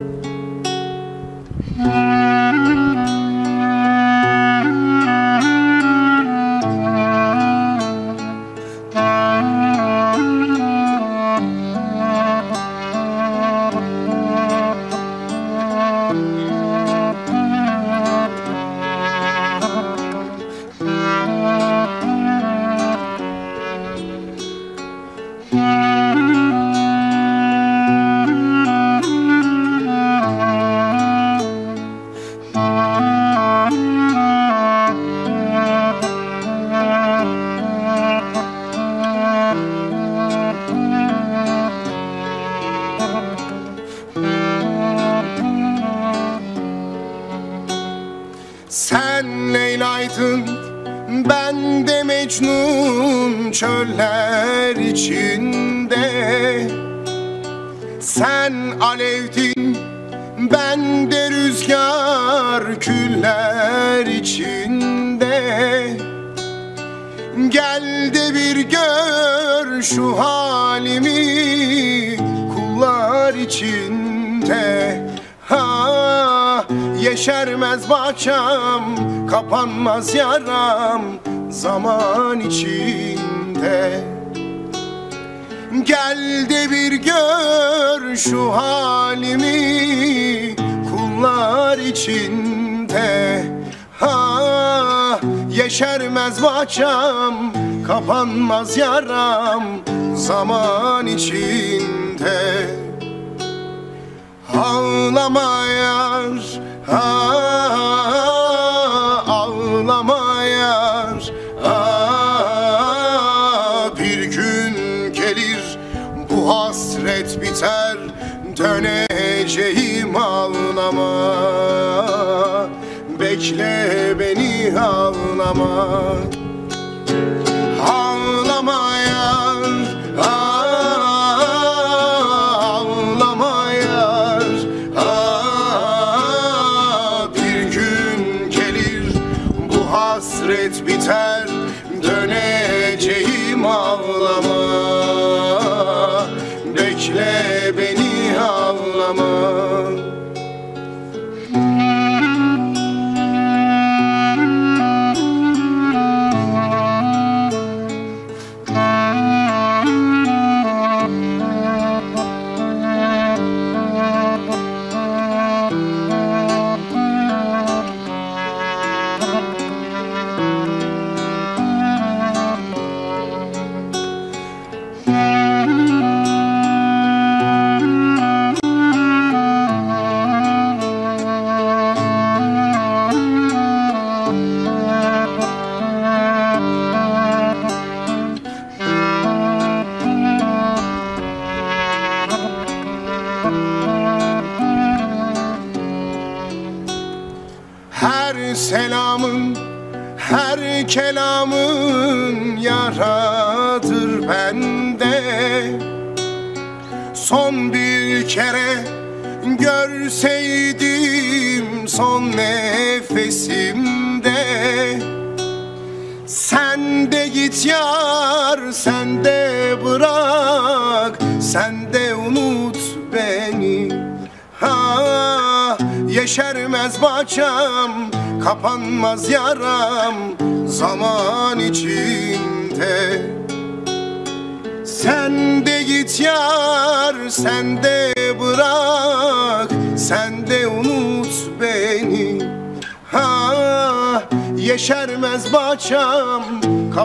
Mm-hmm.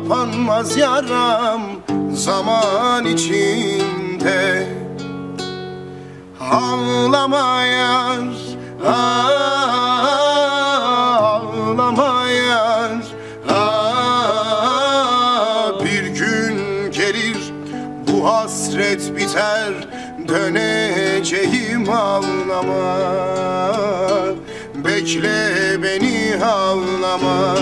Kapanmaz yaram zaman içinde. Ağlama yar, ağlama yar ah, Bir gün gelir bu hasret biter Döneceğim ağlama. Bekle beni ağlama.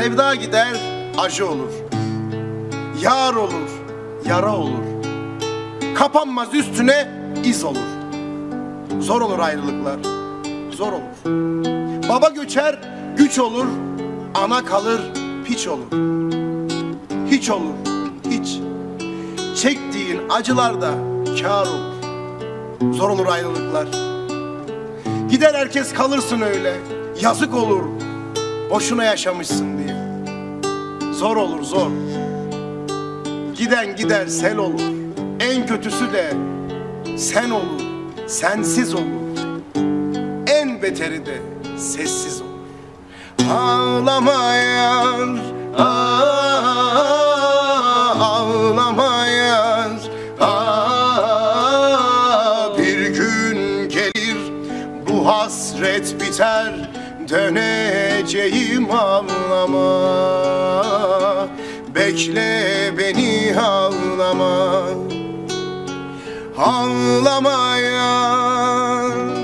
Sevda gider, acı olur. Yar olur, yara olur. Kapanmaz üstüne iz olur. Zor olur ayrılıklar, zor olur. Baba göçer, güç olur. Ana kalır, piç olur. Hiç olur, hiç. Çektiğin acılar da kâr olur. Zor olur ayrılıklar. Gider herkes kalırsın öyle. Yazık olur. Boşuna yaşamışsın diye. Zor olur zor. Giden gider sel olur. En kötüsü de sen olur. Sensiz olur. En beteri de sessiz olur. Ağlama yar, ah, ağlama yar, ah, bir gün gelir bu hasret biter, döneceğim ağlama, bekle beni ağlama, ağlama yar.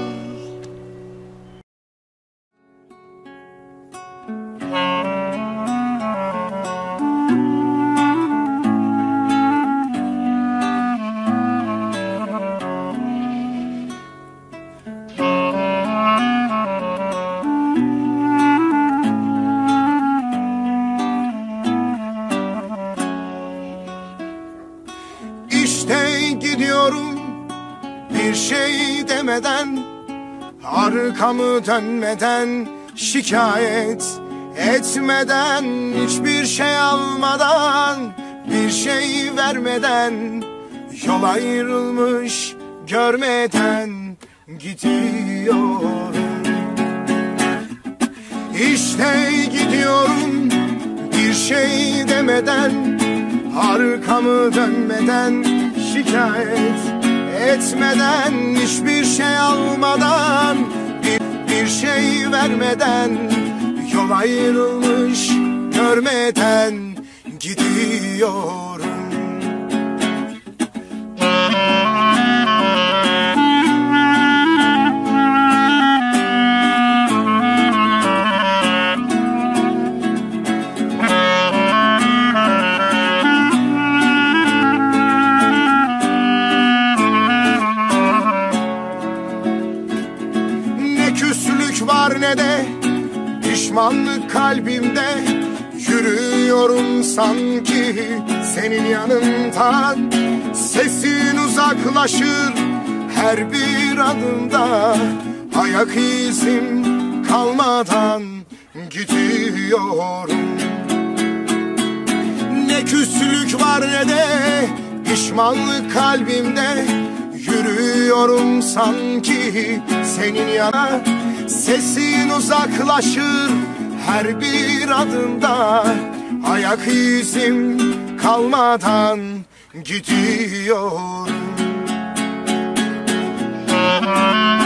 Demeden Arkamı dönmeden şikayet etmeden Hiçbir şey almadan bir şey vermeden Yol ayrılmış görmeden gidiyorum. İşte gidiyorum bir şey demeden Arkamı dönmeden şikayet etmeden Hiçbir şey almadan bir, bir şey vermeden Yol ayrılmış görmeden gidiyorum pişmanlık kalbimde Yürüyorum sanki. Senin yanından Sesin uzaklaşır her bir adımda. Ayak izim kalmadan gidiyorum. Ne küslük var ne de pişmanlık kalbimde Yürüyorum sanki. Senin yana Sesin uzaklaşır her bir adımda. Ayak izim kalmadan gidiyorum Gerdiğin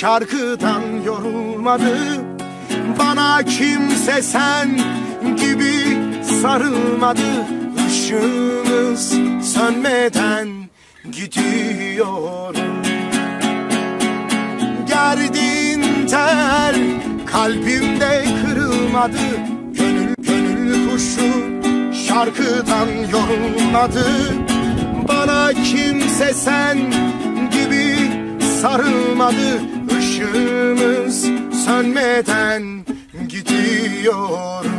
şarkıdan yorulmadı. Bana kimse sen gibi sarılmadı. Işığımız sönmeden gidiyorum. Gerdiğin tel kalbimde kırılmadı. Gönül gönül kuşu şarkıdan yorulmadı. Bana kimse sen gibi sarılmadı Işığımız sönmeden gidiyorum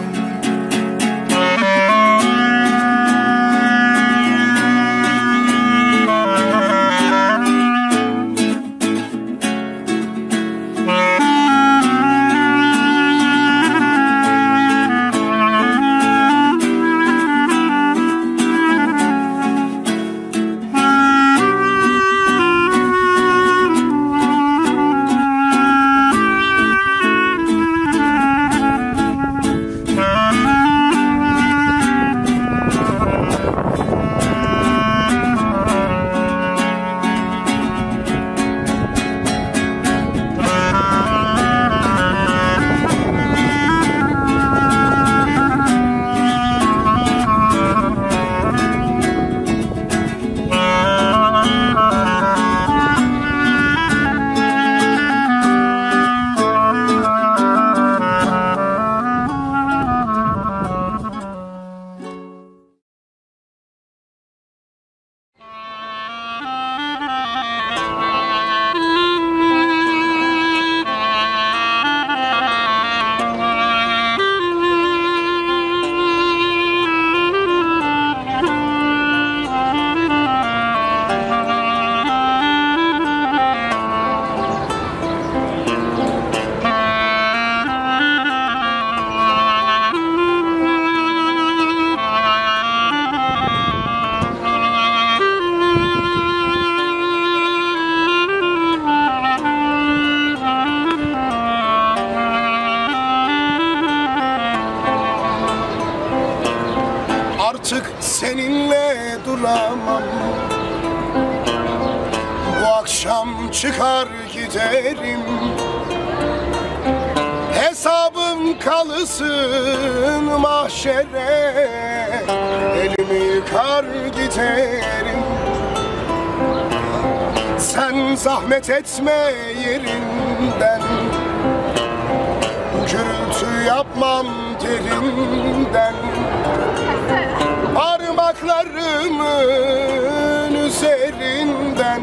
çıkar giderim. Hesabım kalısın mahşere. Elimi yıkar giderim. Sen zahmet etme yerinden. Gürültü yapmam derinden. Parmaklarımın üzerinden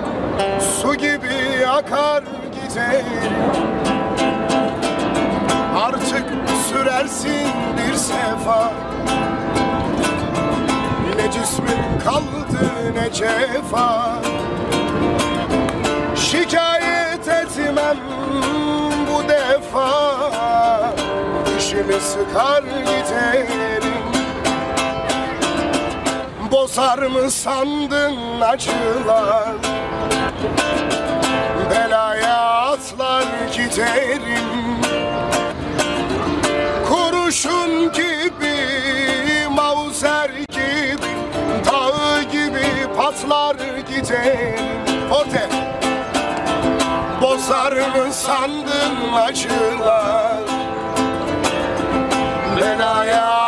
Su gibi akar giderim Artık sürersin bir sefa. Ne cismin kaldı ne cefa. Şikayet etmem bu defa. Dişimi sıkar giderim Bozar mı sandın acılar? Belaya atlar giderim. Kurşun gibi, mauzer gibi Dağ gibi patlar giderim. Forte! Bozar mı sandın acılar? Belaya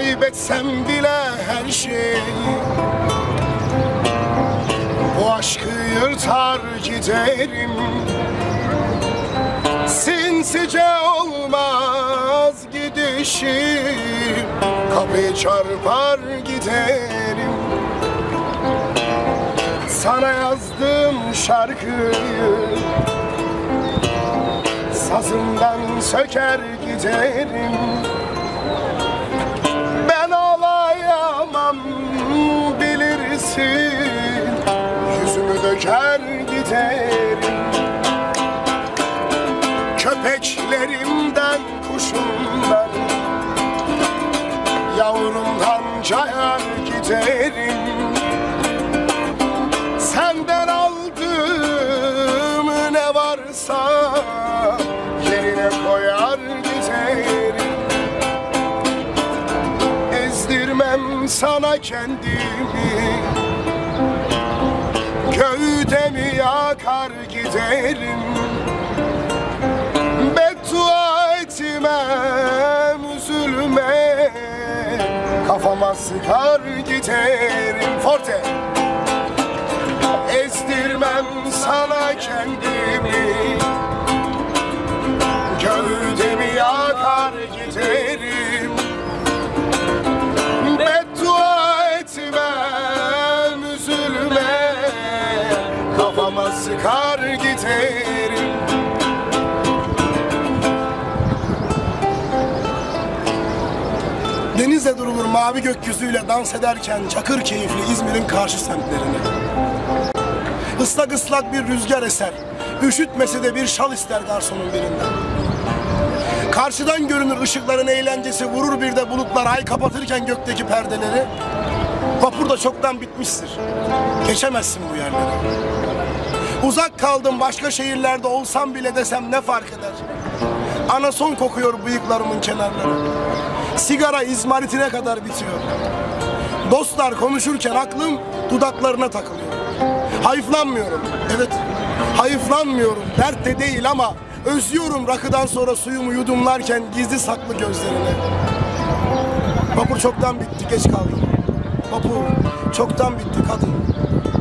Kaybetsem bile her şeyi Bu aşkı yırtar giderim. Sinsice olmaz gidişim. Kapıyı çarpar giderim. Sana yazdım şarkıyı. Sazından söker giderim bilirsin Yüzümü döker giderim Köpeklerimden kuşumdan Yavrumdan cayar giderim. Senden aldığım ne varsa Yerine koyar giderim. Ezdirmem sana kendimi Gövdemi yakar giderim? Beddua etmem üzülme. Kafama sıkar giderim. Forte. Ezdirmem sana kendimi. Gövdemi yakar giderim Durulur mavi gökyüzüyle dans ederken Çakır keyifli İzmir'in karşı semtlerine Islak ıslak bir rüzgar eser Üşütmese de bir şal ister garsonun birinden Karşıdan görünür ışıkların eğlencesi vurur bir de bulutlar ay kapatırken gökteki perdeleri. Vapur da çoktan bitmiştir. Geçemezsin bu yerlere. Uzak kaldım başka şehirlerde olsam bile desem ne fark eder? Anason kokuyor bıyıklarımın kenarları. Sigara izmaritine kadar bitiyor. Dostlar konuşurken aklım dudaklarına takılıyor. Hayıflanmıyorum. Evet, hayıflanmıyorum. Dert de değil ama özlüyorum rakıdan sonra suyumu yudumlarken gizli saklı gözlerini. Vapur çoktan bitti, geç kaldım. Vapur çoktan bitti kadın.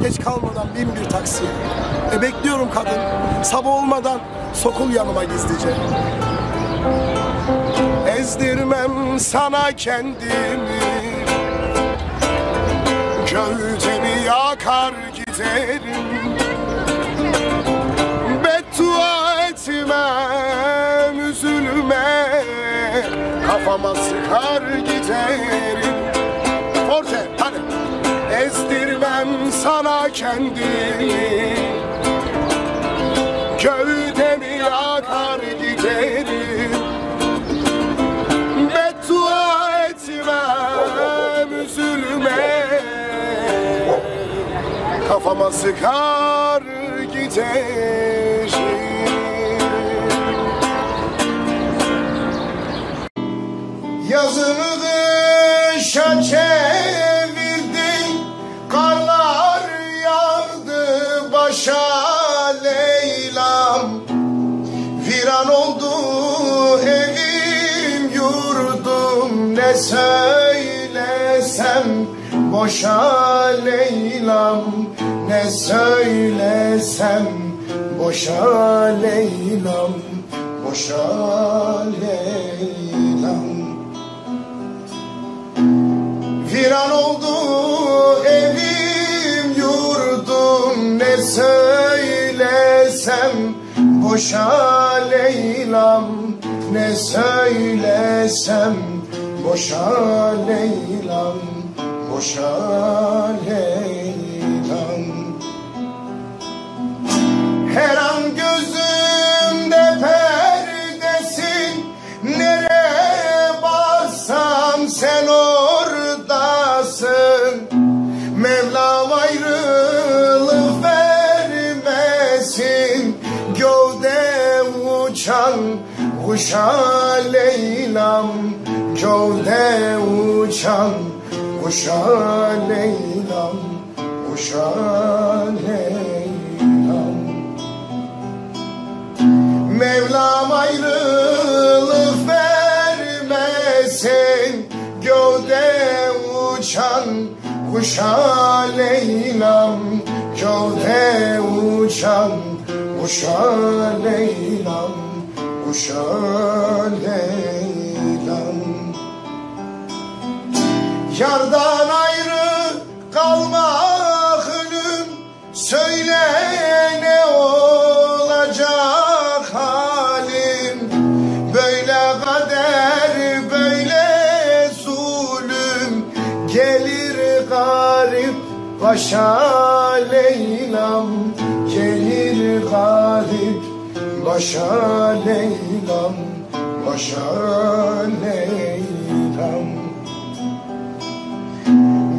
geç kalmadan bin bir taksiye. E bekliyorum kadın. Sabah olmadan sokul yanıma gizlice. Ezdirmem sana kendimi. Gövdemi yakar giderim. Beddua etmem üzülme. Kafama sıkar giderim. Forte hadi. Ezdirmem sana kendimi. Gövdemi yakar giderim Kafama sıkar giderim Yazını kışa çevirdin Karlar yağdı başa Leylam. Viran oldu evim yurdum Ne söylesem boşa Leylam Ne söylesem boşa Leylam Boşa Leylam. Viran oldu evim yurdum. Ne söylesem boşa Leylam Ne söylesem boşa Leylam Boşa Leylam her an gözümde perdesin. Nereye baksam sen oradasın. Mevlam ayrılık vermesin. Gövde uçan kuşa Leylam. Gövde uçan kuşa Leylam. Kuşa Leylam Mevlam ayrılık vermesin. Gövde uçan kuşa Leylam Gövde uçan kuşa Leylam Kuşa Leylam. Yardan ayrı kalmak ölüm. Söyle ne olacak başa Leylam Gelir garip başa Leylam Başa Leylam.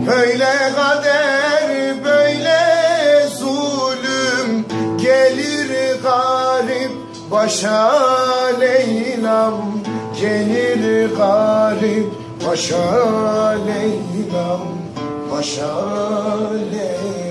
Böyle kader böyle zulüm Gelir garip. Başa Leylam Gelir garip. Başa Leylam Başa Leylam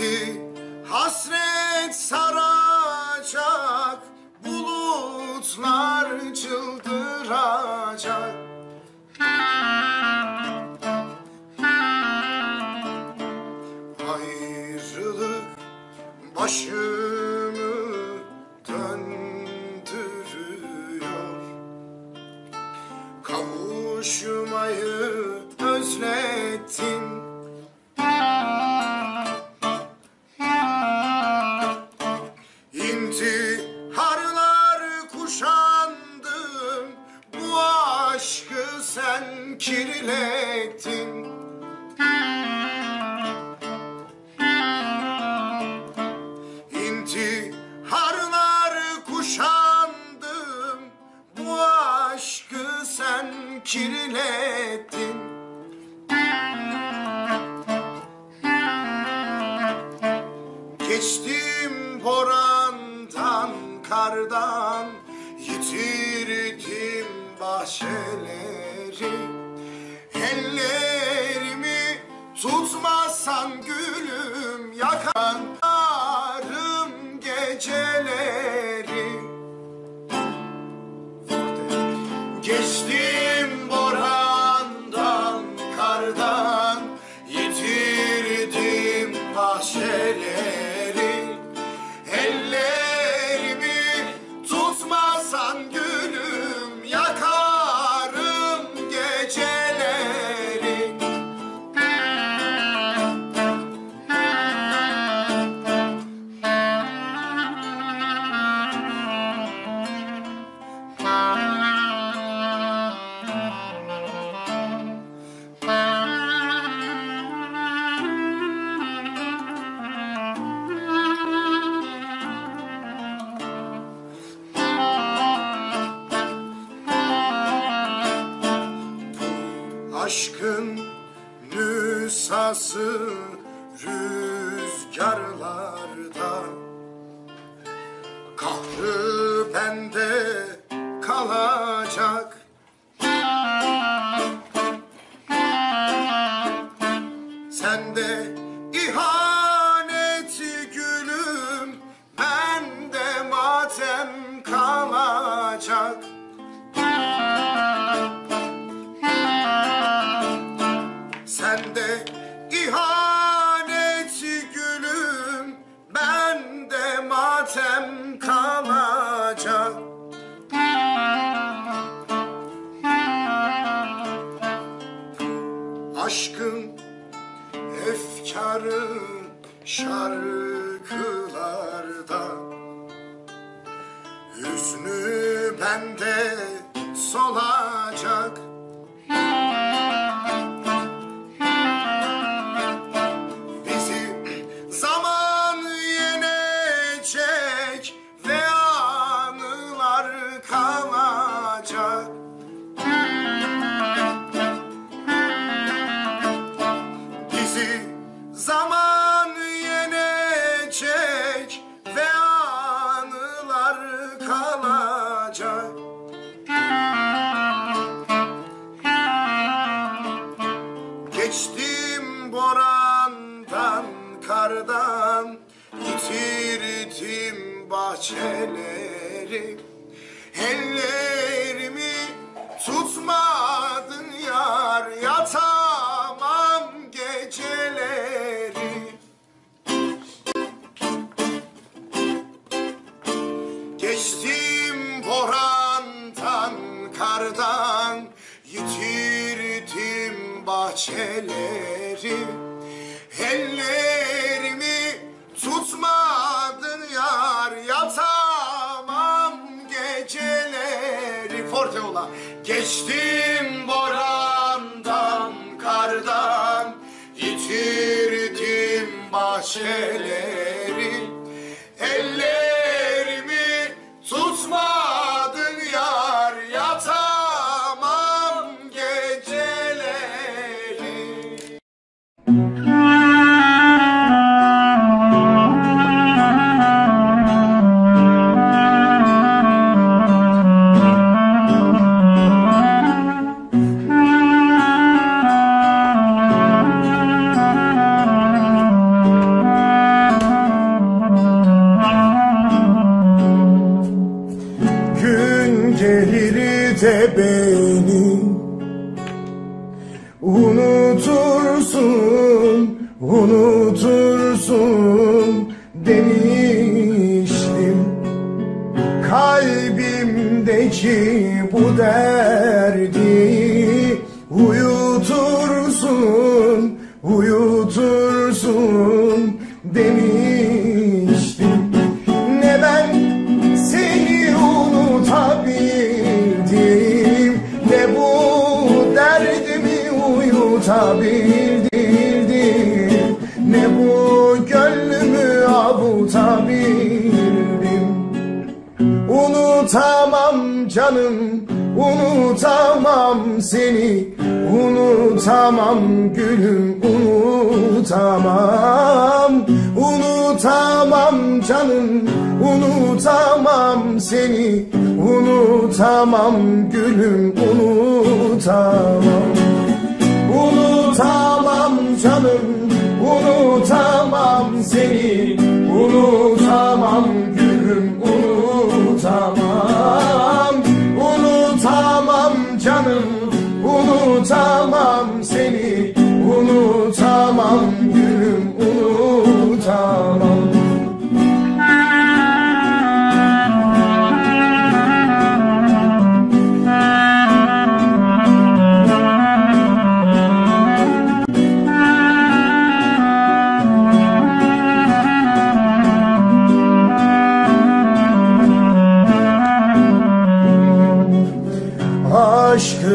Bizi hasret saracak Bulutlar çıldıracak kalacak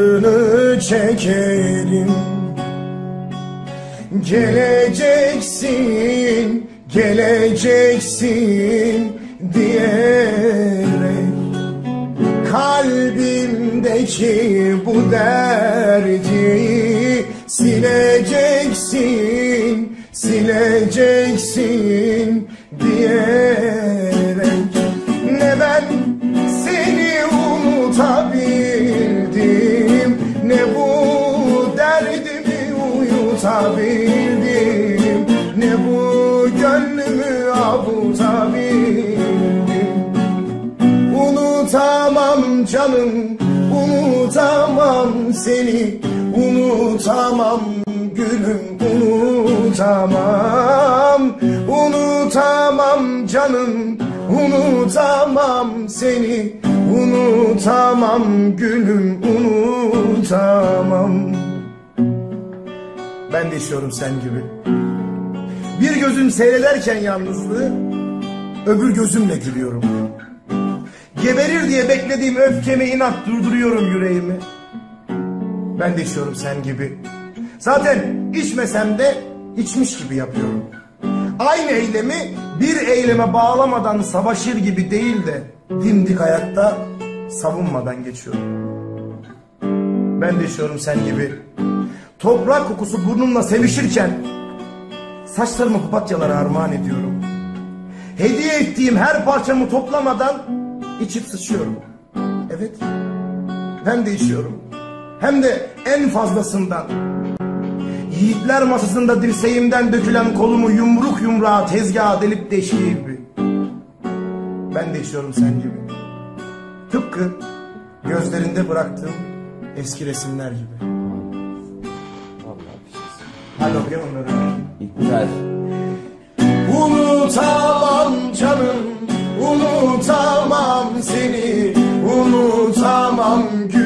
aşkını çekerim Geleceksin, geleceksin diyerek Kalbimdeki bu derdi sileceksin, sileceksin canım Unutamam seni Unutamam gülüm Unutamam Unutamam canım Unutamam seni Unutamam gülüm Unutamam. Ben de yaşıyorum sen gibi. Bir gözüm seyrederken yalnızlığı Öbür gözümle gülüyorum Geberir diye beklediğim öfkemi inat durduruyorum yüreğimi. Ben de içiyorum sen gibi. Zaten içmesem de içmiş gibi yapıyorum. Aynı eylemi bir eyleme bağlamadan savaşır gibi değil de dimdik ayakta savunmadan geçiyorum. Ben de içiyorum sen gibi. Toprak kokusu burnumla sevişirken saçlarımı papatyalara armağan ediyorum. Hediye ettiğim her parçamı toplamadan içip sıçıyorum. Evet. Ben de içiyorum. Hem de en fazlasından. Yiğitler masasında dirseğimden dökülen kolumu yumruk yumruğa tezgaha delip deştiği gibi. Ben de içiyorum sen gibi. Tıpkı gözlerinde bıraktığım eski resimler gibi. Şeysin. Hadi okuyalım onları. İptal. Unutamam canım, unutamam seni, unutamam gülüm,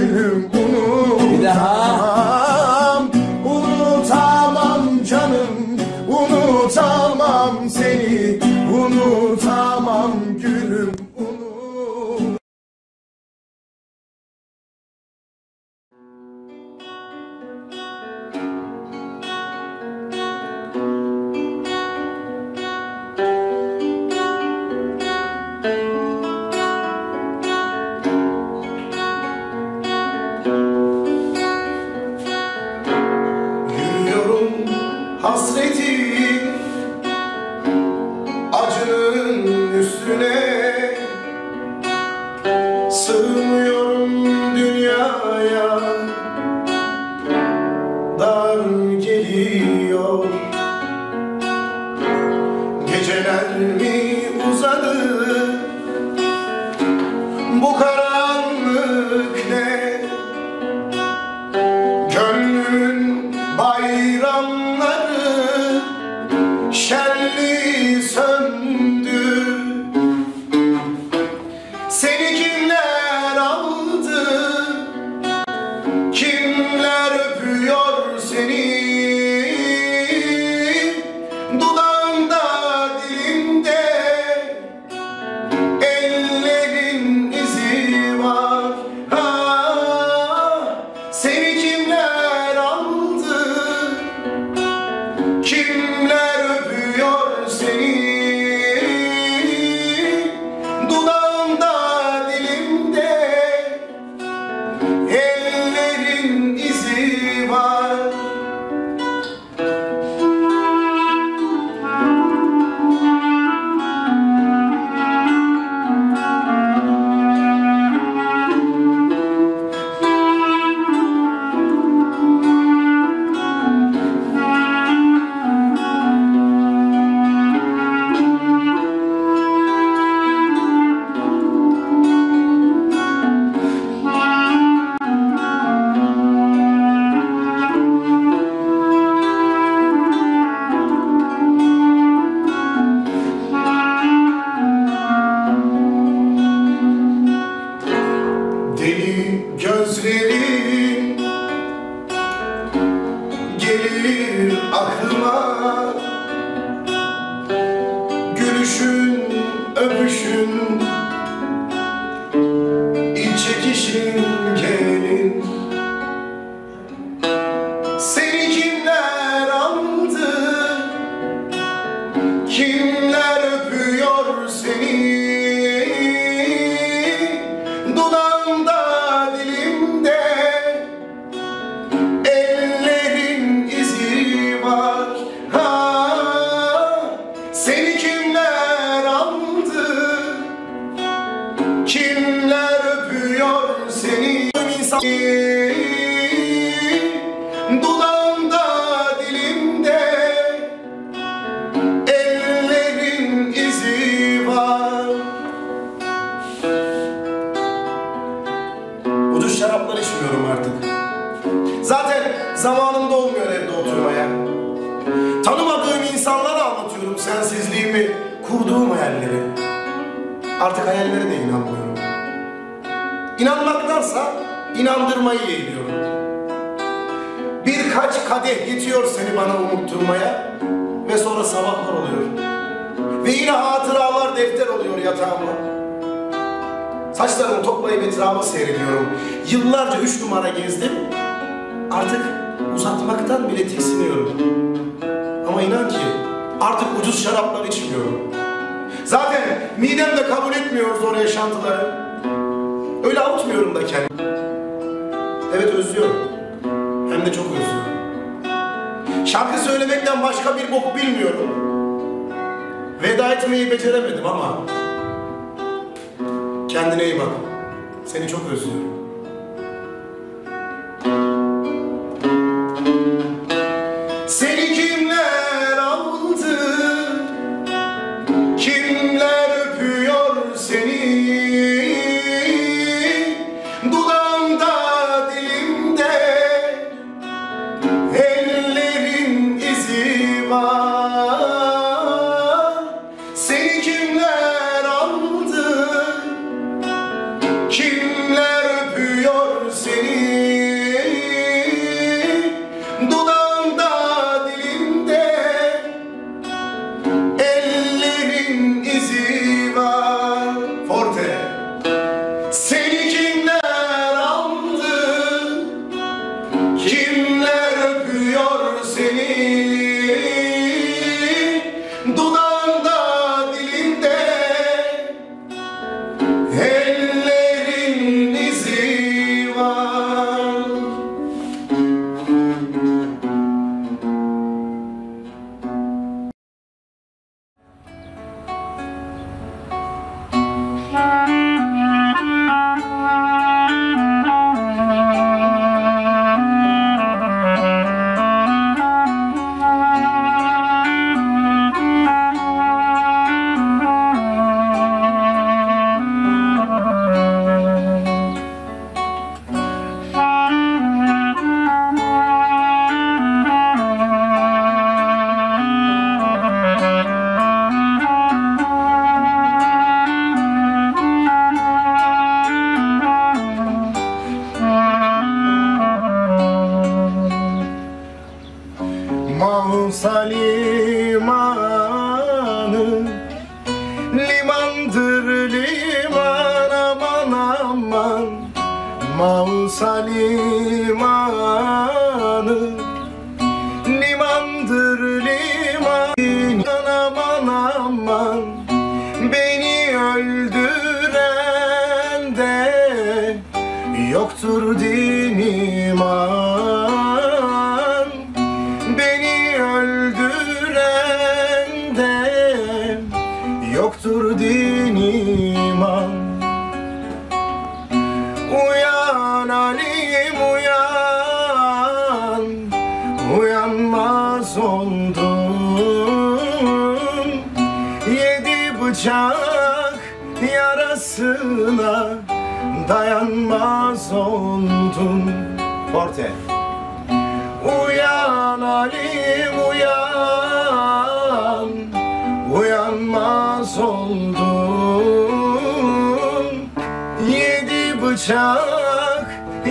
bıçak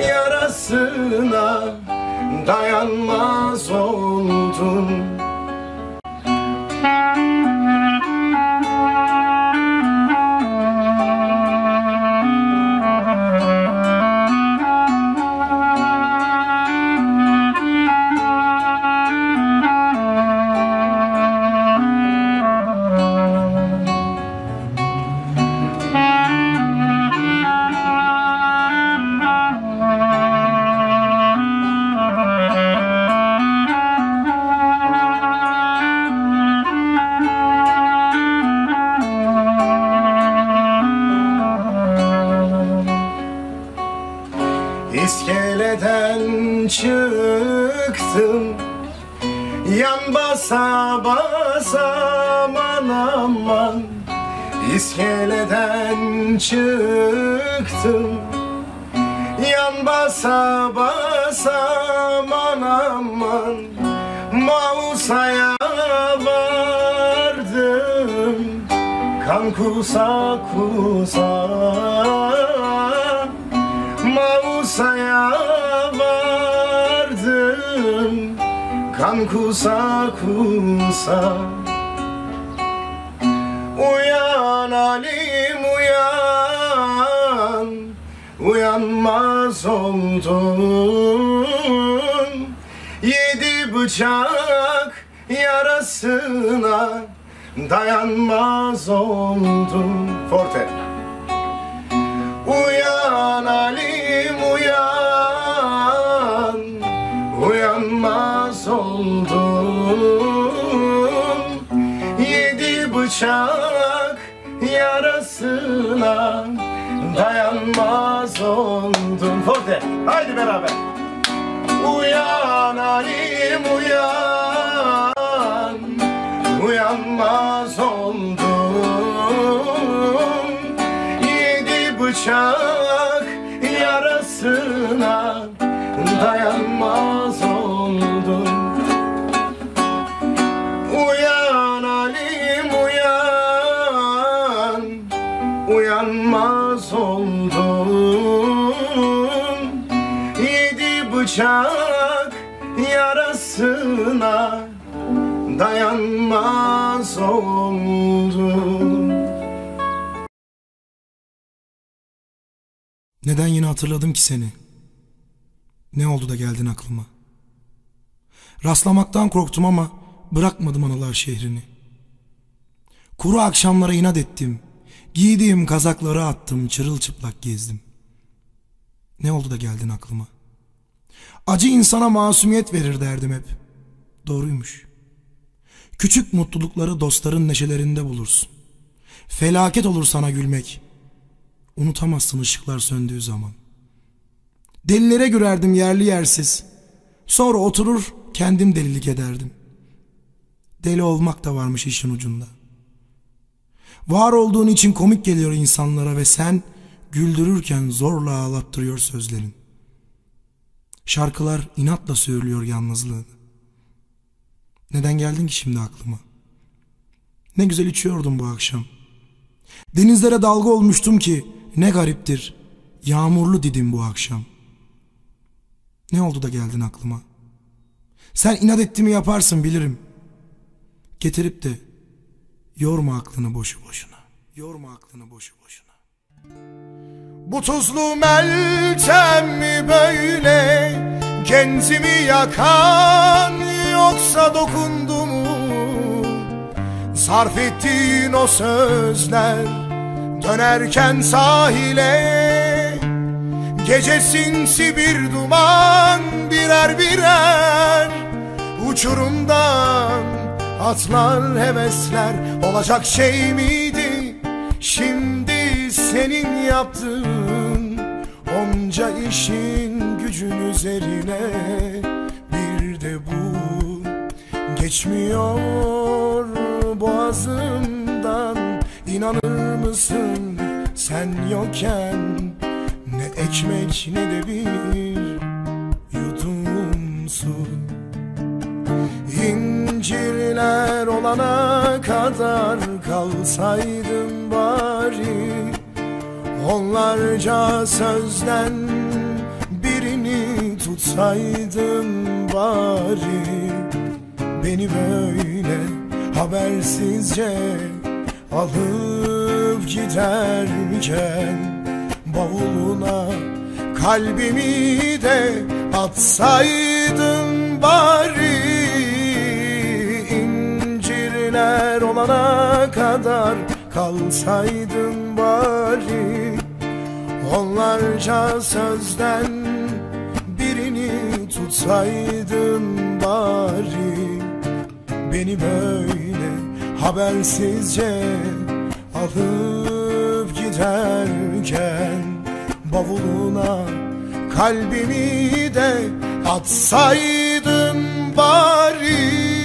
yarasına dayanmaz oldun çıktım. Yan basa basa aman aman İskeleden çıktım. Yan basa basa aman aman Mausa'ya vardım. Kan kusa kusa Mausa'ya Kan kusa kusa Uyan alim uyan. Uyanmaz oldun. Yedi bıçak yarasına Dayanmaz oldun. Forte bıçak yarasına Dayanmaz oldun Forte haydi beraber. Uyan alim uyan. Uyanmaz oldun bıçak yarasına Dayanmaz oldun Neden yine hatırladım ki seni? Ne oldu da geldin aklıma? Rastlamaktan korktum ama bırakmadım anılar şehrini. Kuru akşamlara inat ettim. Giydiğim kazakları attım, çırılçıplak gezdim. Ne oldu da geldin aklıma? Acı insana masumiyet verir derdim hep. Doğruymuş. Küçük mutlulukları dostların neşelerinde bulursun. Felaket olur sana gülmek. Unutamazsın ışıklar söndüğü zaman. Delilere gürerdim yerli yersiz. Sonra oturur kendim delilik ederdim. Deli olmak da varmış işin ucunda. Var olduğun için komik geliyor insanlara ve sen güldürürken zorla ağlattırıyor sözlerin. Şarkılar inatla söylüyor yalnızlığını. Neden geldin ki şimdi aklıma? Ne güzel içiyordum bu akşam. Denizlere dalga olmuştum ki ne gariptir. Yağmurlu didim bu akşam. Ne oldu da geldin aklıma? Sen inat ettiğimi yaparsın bilirim. Getirip de yorma aklını boşu boşuna. Yorma aklını boşu boşuna. Bu tuzlu meltem mi böyle? Genzimi yakan yoksa dokundu mu? Sarf ettiğin o sözler Dönerken sahile. Gece sinsi bir duman Birer birer. Uçurumdan atlar hevesler. Olacak şey miydi? Şimdi senin yaptığın Onca işin gücün üzerine Bir de bu. Geçmiyor boğazımdan İnanır mısın sen yokken? Ne ekmek ne de bir yudum su İncirler olana kadar kalsaydım bari Onlarca sözden birini tutsaydım bari Beni böyle habersizce alıp giderken Bavuluna kalbimi de atsaydın bari İncirler olana kadar kalsaydın bari Onlarca sözden birini tutsaydın bari. Beni böyle habersizce alıp giderken Bavuluna Kalbimi de atsaydın bari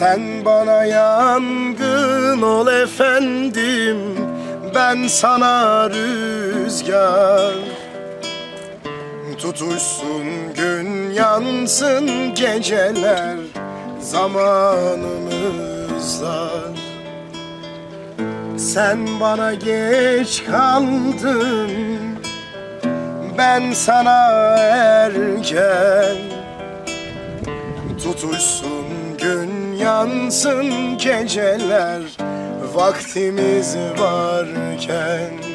Sen bana yangın ol efendim Ben sana rüzgar. Tutuşsun gün yansın geceler Zamanımız dar sen bana geç kaldın Ben sana erken. Tutuşsun yansın geceler. Vaktimiz varken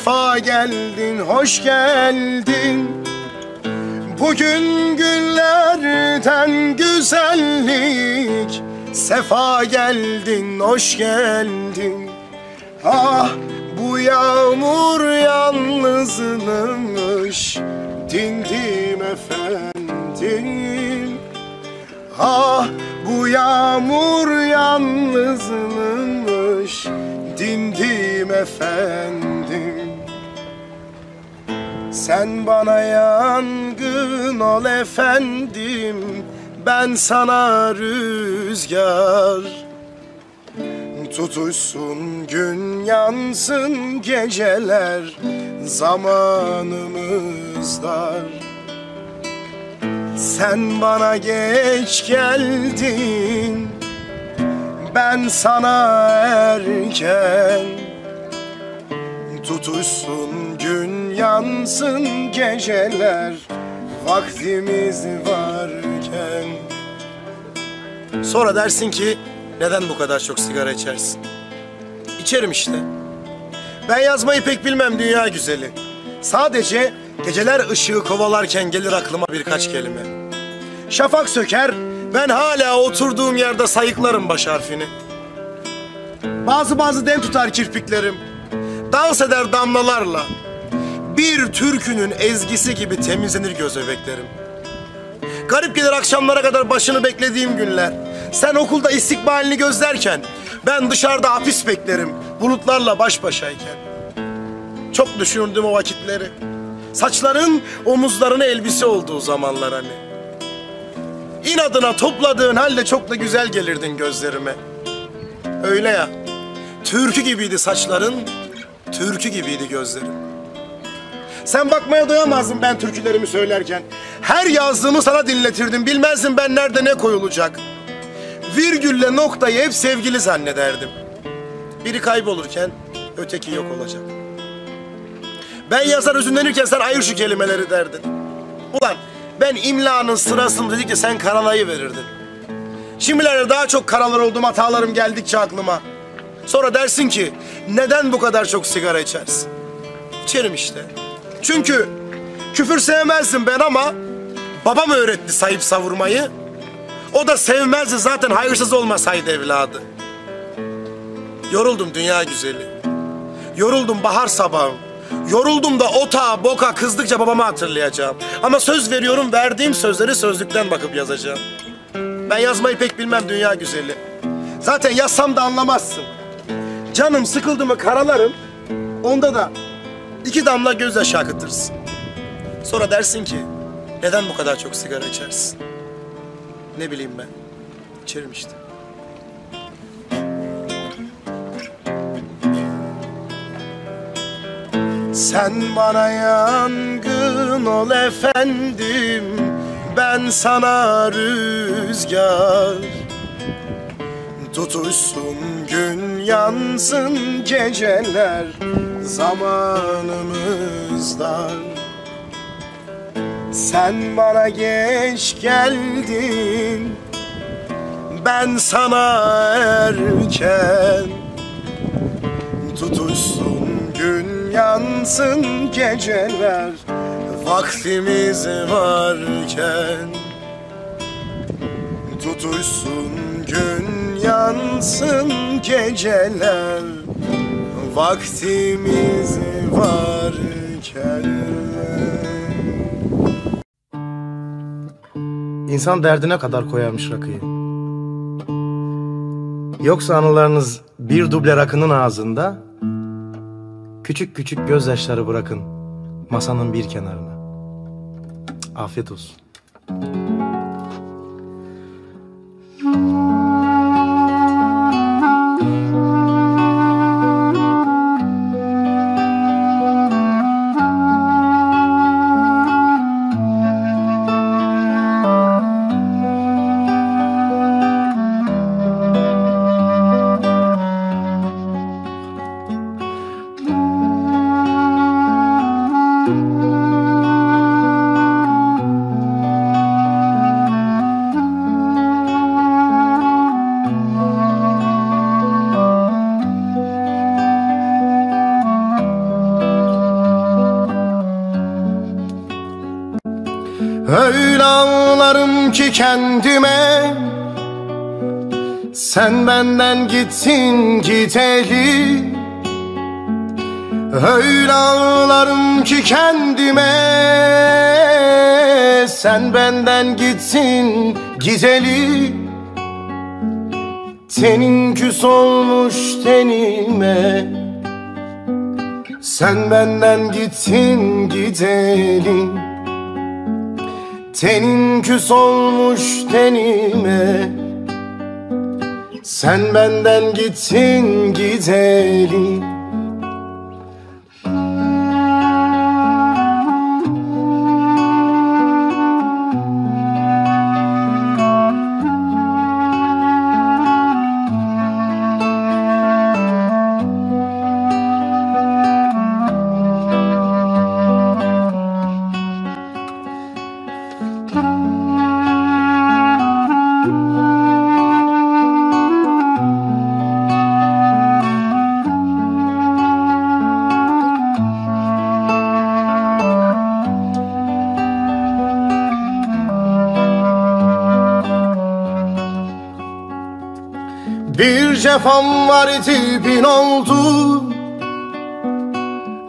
Sefa geldin, hoş geldin. Bugün günlerden güzellik Sefa geldin, hoş geldin. Ah bu yağmur yalnızlığmış Dindim efendim. Ah bu yağmur yalnızlığmış Dindim efendim Sen bana yangın ol efendim Ben sana rüzgar. Tutuşsun gün yansın geceler Zamanımız dar. Sen bana geç geldin Ben sana erken. Tutuşsun gün yansın geceler Vaktimiz varken Sonra dersin ki neden bu kadar çok sigara içersin? İçerim işte. Ben yazmayı pek bilmem dünya güzeli. Sadece geceler ışığı kovalarken gelir aklıma birkaç kelime. Şafak söker, ben hala oturduğum yerde sayıklarım baş harfini. Bazı bazı dem tutar kirpiklerim. Dans eder damlalarla. Bir türkünün ezgisi gibi temizlenir göz bebeklerim. Garip gelir akşamlara kadar başını beklediğim günler. Sen okulda istikbalini gözlerken ben dışarıda hapis beklerim bulutlarla baş başayken. Çok düşündüm o vakitleri. Saçların omuzlarına elbise olduğu zamanlar hani. İnadına topladığın halde çok da güzel gelirdin gözlerime. Öyle ya. Türkü gibiydi saçların, türkü gibiydi gözlerin. Sen bakmaya doyamazdın ben türkülerimi söylerken. Her yazdığımı sana dinletirdim. Bilmezdim ben nerede ne koyulacak. Virgülle noktayı hep sevgili zannederdim. Biri kaybolurken öteki yok olacak. Ben yazar üzünlenirken sen ayır şu kelimeleri derdin. Ulan ben imlanın sırasını dedikçe sen karalayı verirdin. Şimdilerde daha çok karalar oldum hatalarım geldikçe aklıma. Sonra dersin ki neden bu kadar çok sigara içersin? İçerim işte. Çünkü küfür sevmezdim ben ama babam öğretti sayıp savurmayı. O da sevmezdi zaten hayırsız olmasaydı evladı. Yoruldum dünya güzeli. Yoruldum bahar sabahı. Yoruldum da ota boka kızdıkça babamı hatırlayacağım. Ama söz veriyorum verdiğim sözleri sözlükten bakıp yazacağım. Ben yazmayı pek bilmem dünya güzeli. Zaten yazsam da anlamazsın. Canım sıkıldı mı karalarım. Onda da iki damla gözyaşı akıtırsın. Sonra dersin ki neden bu kadar çok sigara içersin? Ne bileyim ben. İçerim işte. Sen bana yangın ol efendim Ben sana rüzgar Tutuşsun gün yansın geceler Zamanımız dar Sen bana geç geldin Ben sana erken. Tutuşsun gün yansın geceler Vaktimiz varken. Tutuşsun gün yansın geceler Vaktimiz varken İnsan derdine kadar koyarmış rakıyı. Yoksa anılarınız bir duble rakının ağzında, küçük küçük gözyaşları bırakın masanın bir kenarına. Afiyet olsun. Kendime. Sen benden gitsin gideli Öyle ağlarım ki kendime. Sen benden gitsin gideli. Tenin küs olmuş tenime. Sen benden gittin gidelim Tenin küs olmuş tenime. Sen benden gittin gidelim idi bin oldu.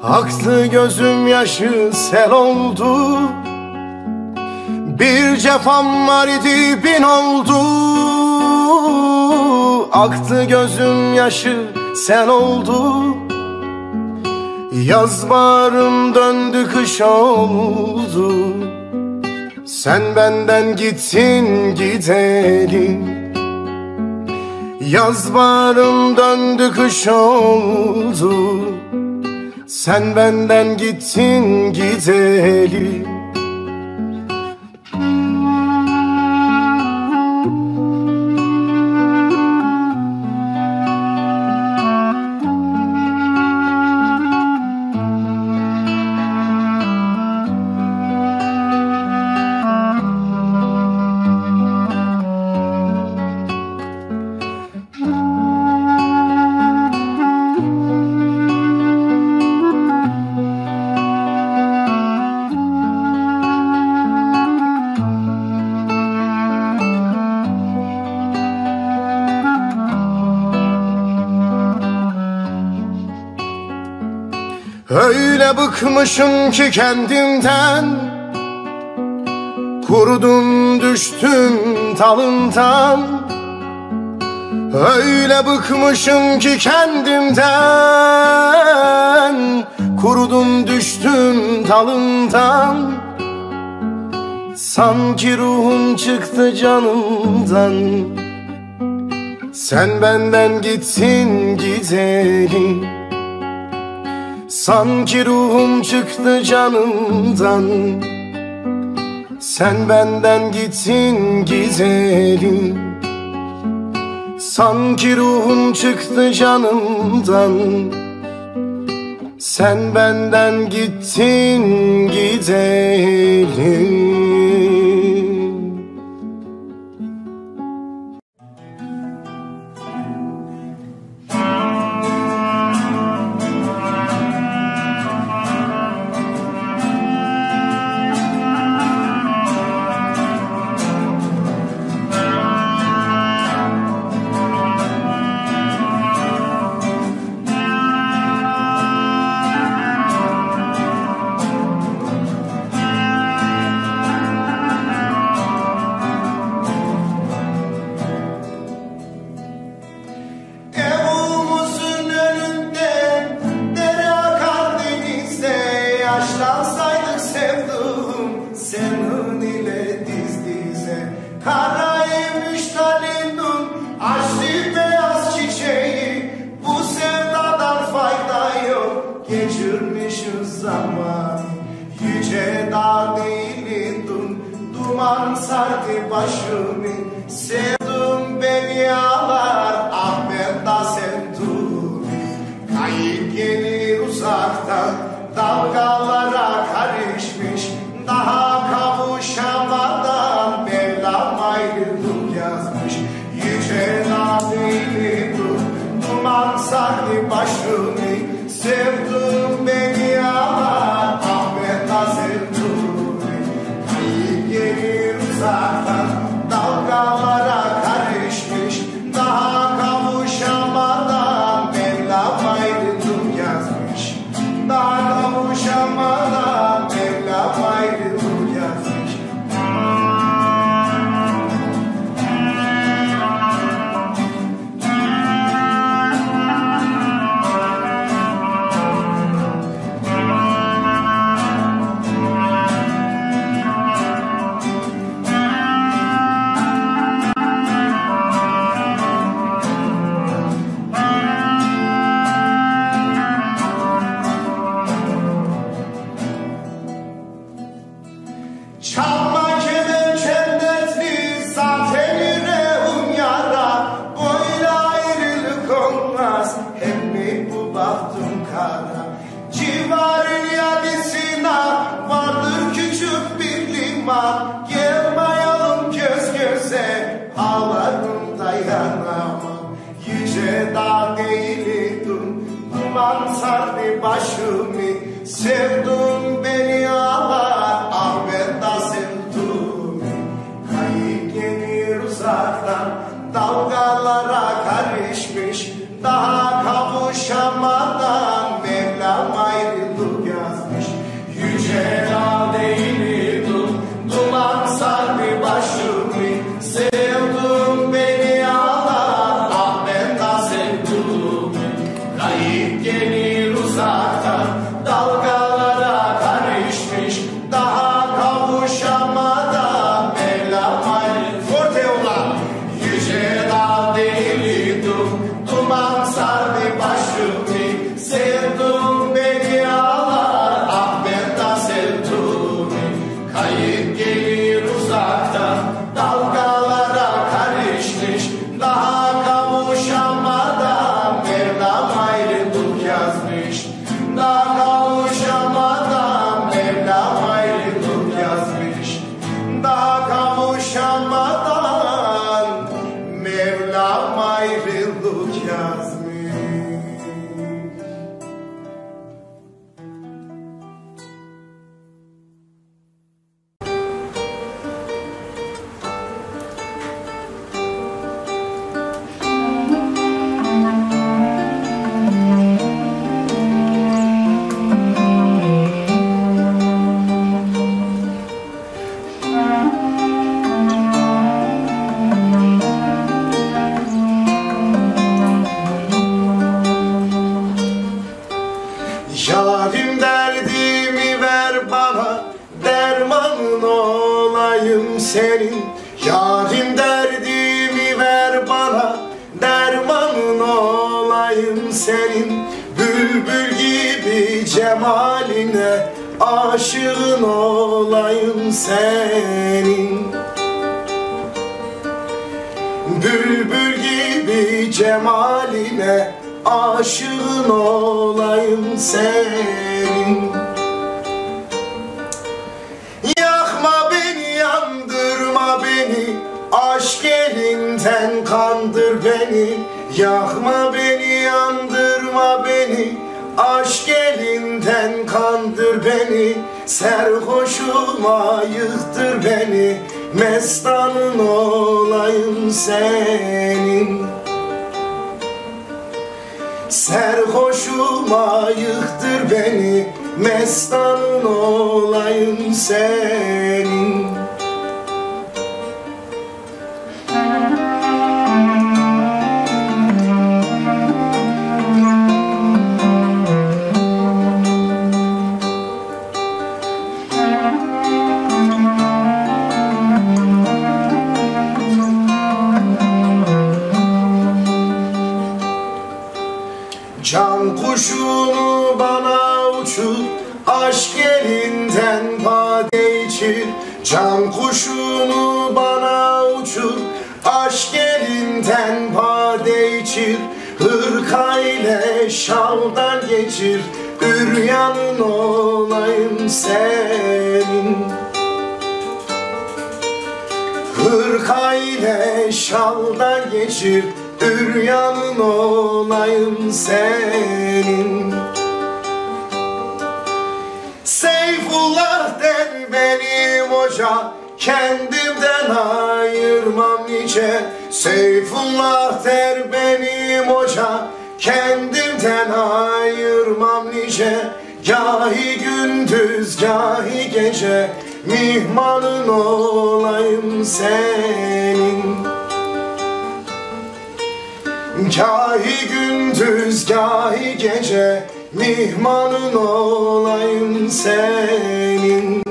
Aktı gözüm yaşı sel oldu. Bir cefam var idi bin oldu. Aktı gözüm yaşı sel oldu. Yaz bağrım döndü kış oldu. Sen benden gittin gidelim Yaz bağrım döndü kış oldu. Sen benden gittin gidelim Bıkmışım ki kendimden Kurudum düştüm talımdan Öyle bıkmışım ki kendimden. Kurudum düştüm talımdan Sanki ruhum çıktı canımdan. Sen benden gitsin gidelim Sanki ruhum çıktı canımdan. Sen benden gittin güzelim. Sanki ruhum çıktı canımdan. Sen benden gittin gidelim duman sardı başımı Sevdun beni ağlar. Cemaline Aşığın olayım senin. Yakma beni, yandırma beni Aşk elinden kandır beni. Yakma beni, yandırma beni Aşk elinden kandır beni. Serhoşuma yıktır beni Mestanın olayım senin Serhoşuma yıktır beni Mestanın olayım senin uçur Aşk elinden bade içir. Can kuşunu bana uçur Aşk elinden bade içir. Hırka ile şaldan geçir Üryanın olayım senin. Hırka ile şaldan geçir Üryanın olayım senin Seyfullah der benim hoca Kendimden ayırmam nice Seyfullah der benim hoca Kendimden ayırmam nice Gahi gündüz gahi gece Mihmanın olayım senin. Gahi gündüz gahi gece Mihmanın olayım senin.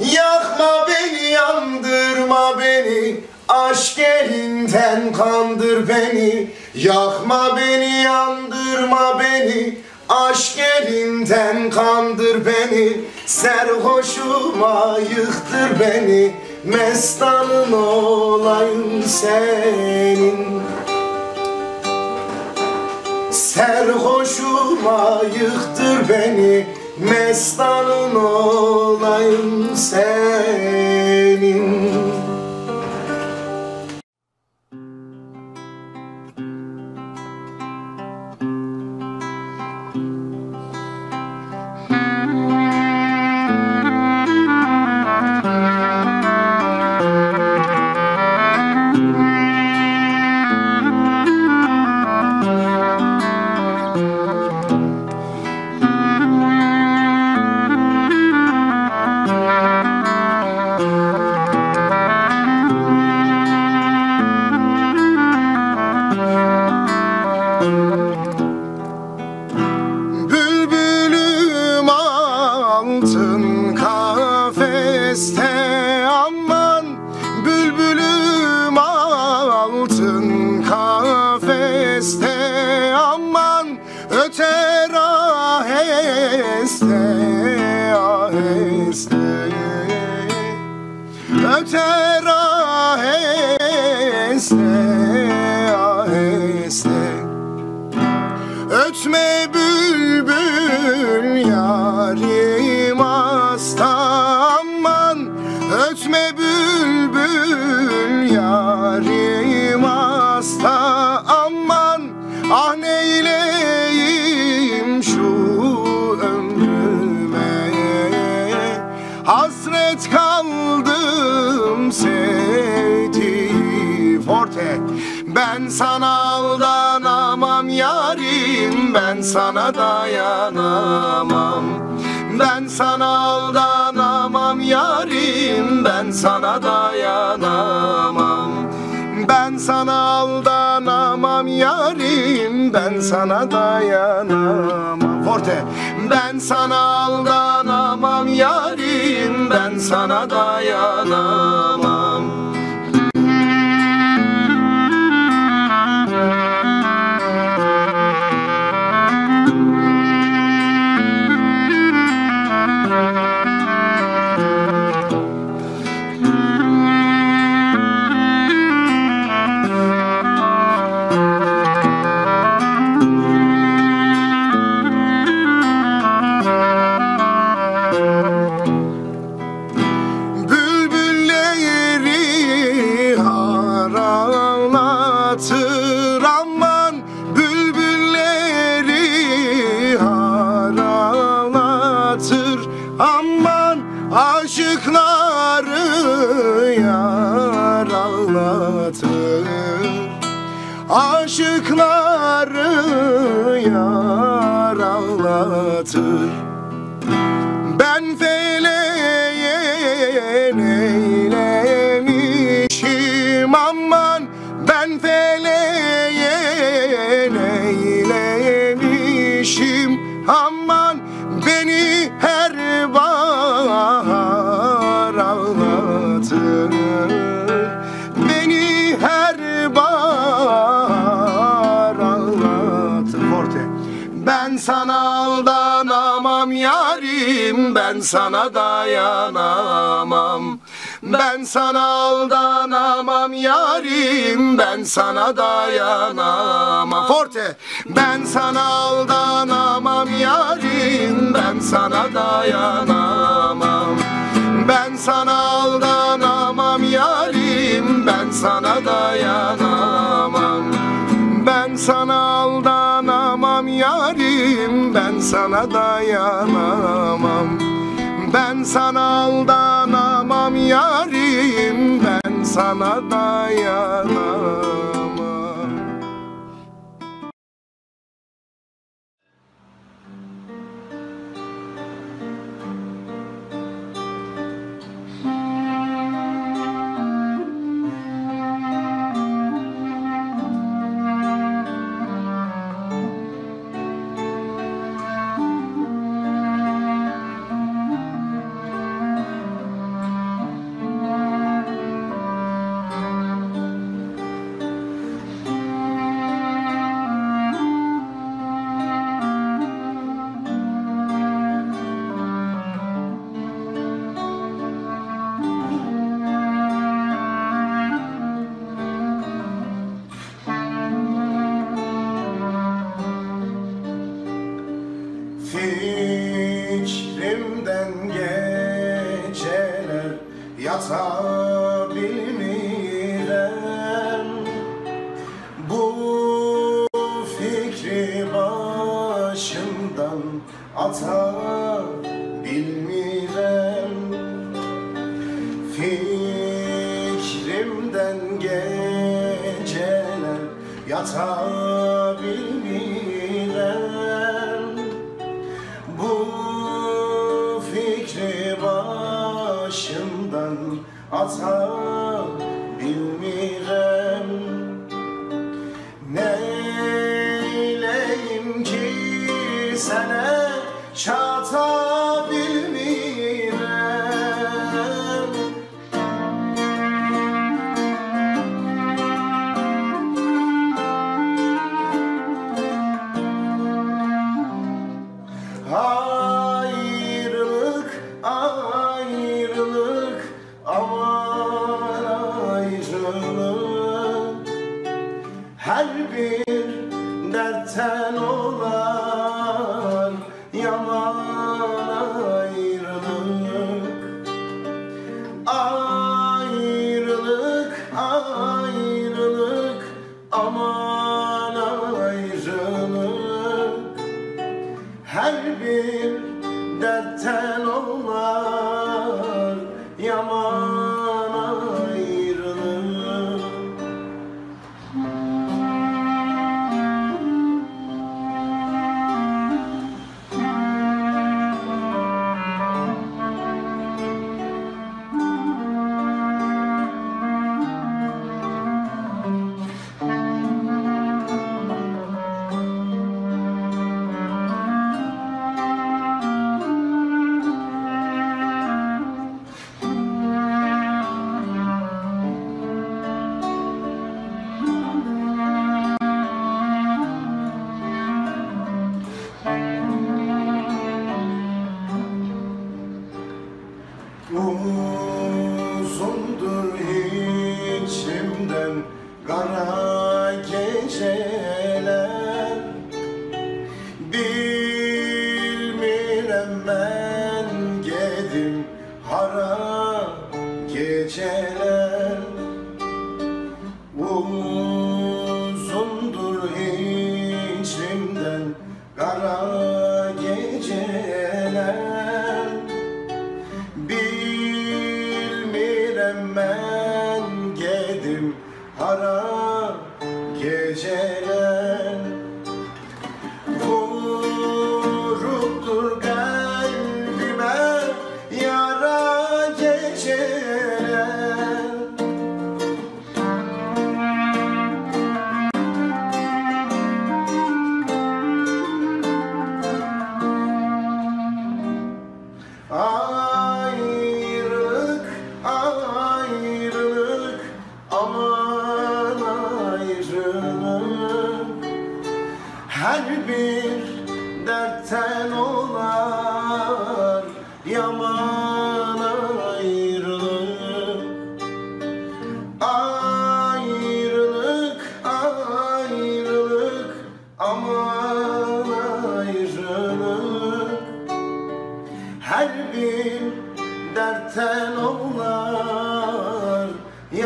Yakma beni yandırma beni. Aşk elinden kandır beni. Yakma beni yandırma beni. Aşk elinden kandır beni. Serhoşuma yıktır beni. Mestanın olayım senin Serhoşuma yıktır beni Mestanın olayım senin Ben sana aldanamam yarim Ben sana dayanamam yarim Ben sana dayanamam? Ben sana aldanamam yarim. Ben sana dayanamam. Forte. Ben sana aldanamam yarim. Ben sana dayanamam. Ben sana aldanamam yarim. Ben sana dayanamam ben sana aldanamam yarim Ben sana dayanamam. Ben sana aldanamam yarim Ben sana dayanamam yaman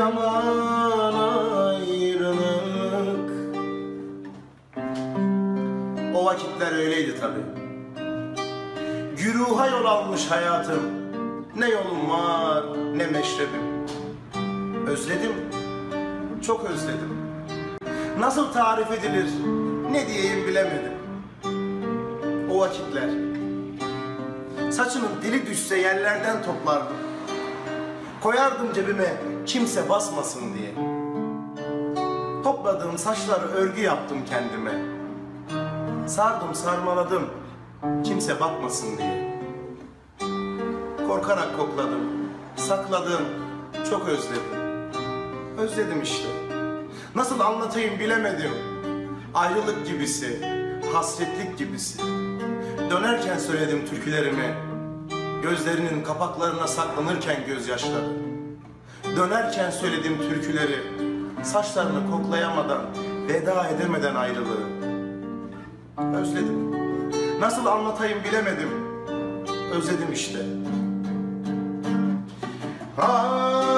yaman ayrılık. O vakitler öyleydi tabi Güruha yol almış hayatım. Ne yolum var ne meşrebim. Özledim, çok özledim. Nasıl tarif edilir ne diyeyim bilemedim. O vakitler Saçının dili düşse yerlerden toplardım. Koyardım cebime kimse basmasın diye. Topladığım saçları örgü yaptım kendime. Sardım sarmaladım kimse bakmasın diye. Korkarak kokladım, sakladım, çok özledim. Özledim işte. Nasıl anlatayım bilemedim. Ayrılık gibisi, hasretlik gibisi. Dönerken söyledim türkülerimi. Gözlerinin kapaklarına saklanırken gözyaşları. Dönerken söyledim türküleri. Saçlarını koklayamadan, veda edemeden ayrılığı. Özledim. Nasıl anlatayım bilemedim. Özledim işte. Ayrılık,